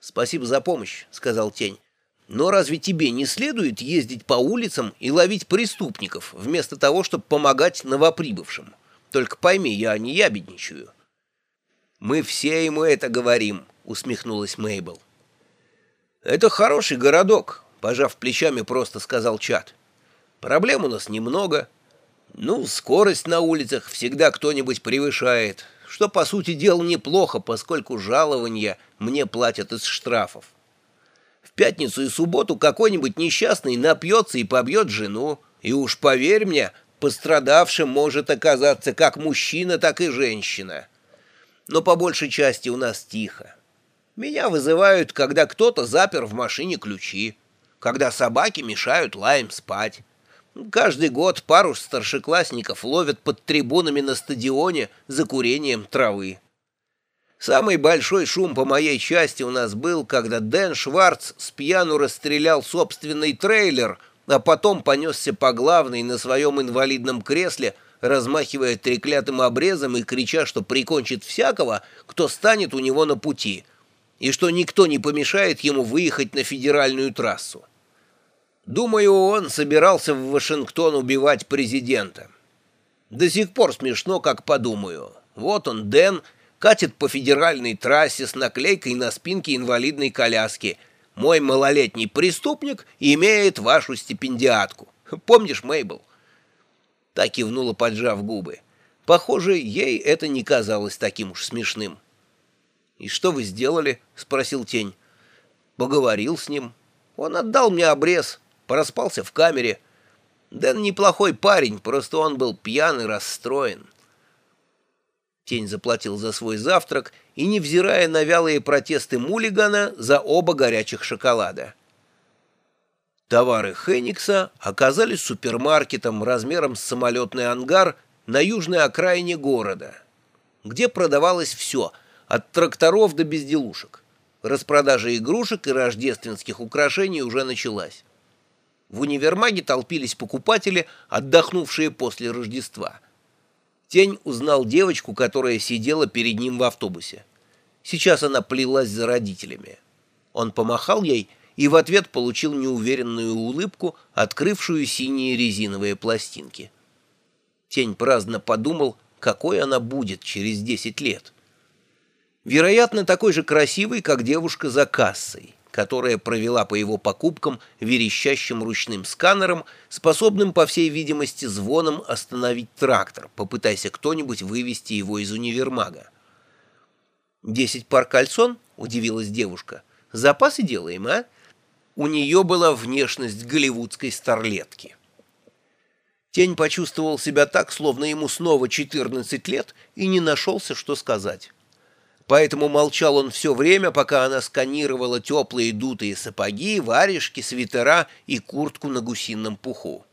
«Спасибо за помощь», — сказал Тень. «Но разве тебе не следует ездить по улицам и ловить преступников, вместо того, чтобы помогать новоприбывшим? Только пойми, я не ябедничаю». «Мы все ему это говорим», — усмехнулась Мейбл. «Это хороший городок», — пожав плечами, просто сказал Чат. «Проблем у нас немного. Ну, скорость на улицах всегда кто-нибудь превышает, что, по сути дела, неплохо, поскольку жалования мне платят из штрафов. В пятницу и субботу какой-нибудь несчастный напьется и побьет жену, и уж поверь мне, пострадавшим может оказаться как мужчина, так и женщина. Но по большей части у нас тихо. Меня вызывают, когда кто-то запер в машине ключи, когда собаки мешают лаем спать. Каждый год пару старшеклассников ловят под трибунами на стадионе за курением травы. Самый большой шум по моей части у нас был, когда Дэн Шварц с пьяну расстрелял собственный трейлер, а потом понесся по главной на своем инвалидном кресле, размахивая треклятым обрезом и крича, что прикончит всякого, кто станет у него на пути, и что никто не помешает ему выехать на федеральную трассу. Думаю, он собирался в Вашингтон убивать президента. До сих пор смешно, как подумаю. Вот он, Дэн, катит по федеральной трассе с наклейкой на спинке инвалидной коляски. Мой малолетний преступник имеет вашу стипендиатку. Помнишь, Мейбл? Так кивнула, поджав губы. Похоже, ей это не казалось таким уж смешным. «И что вы сделали?» — спросил Тень. «Поговорил с ним. Он отдал мне обрез» проспался в камере. Дэн неплохой парень, просто он был пьян и расстроен. Тень заплатил за свой завтрак и, невзирая на вялые протесты Мулигана, за оба горячих шоколада. Товары Хеникса оказались супермаркетом размером с самолетный ангар на южной окраине города, где продавалось все, от тракторов до безделушек. Распродажа игрушек и рождественских украшений уже началась. В универмаге толпились покупатели, отдохнувшие после Рождества. Тень узнал девочку, которая сидела перед ним в автобусе. Сейчас она плелась за родителями. Он помахал ей и в ответ получил неуверенную улыбку, открывшую синие резиновые пластинки. Тень праздно подумал, какой она будет через десять лет. Вероятно, такой же красивой, как девушка за кассой которая провела по его покупкам верещащим ручным сканером, способным, по всей видимости, звоном остановить трактор, попытайся кто-нибудь вывести его из универмага. «Десять пар кальсон?» — удивилась девушка. «Запасы делаем, а?» У нее была внешность голливудской старлетки. Тень почувствовал себя так, словно ему снова 14 лет, и не нашелся, что сказать поэтому молчал он все время, пока она сканировала теплые дутые сапоги, варежки, свитера и куртку на гусином пуху.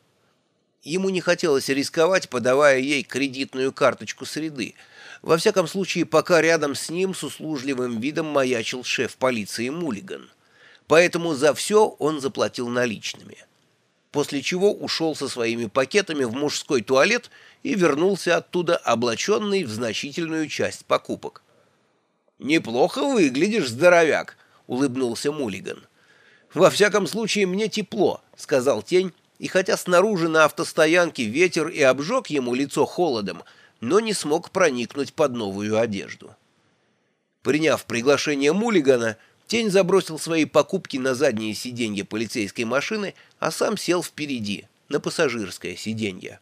Ему не хотелось рисковать, подавая ей кредитную карточку среды. Во всяком случае, пока рядом с ним с услужливым видом маячил шеф полиции Мулиган. Поэтому за все он заплатил наличными. После чего ушел со своими пакетами в мужской туалет и вернулся оттуда облаченный в значительную часть покупок. «Неплохо выглядишь, здоровяк», — улыбнулся Мулиган. «Во всяком случае, мне тепло», — сказал Тень, и хотя снаружи на автостоянке ветер и обжег ему лицо холодом, но не смог проникнуть под новую одежду. Приняв приглашение Мулигана, Тень забросил свои покупки на заднее сиденье полицейской машины, а сам сел впереди, на пассажирское сиденье.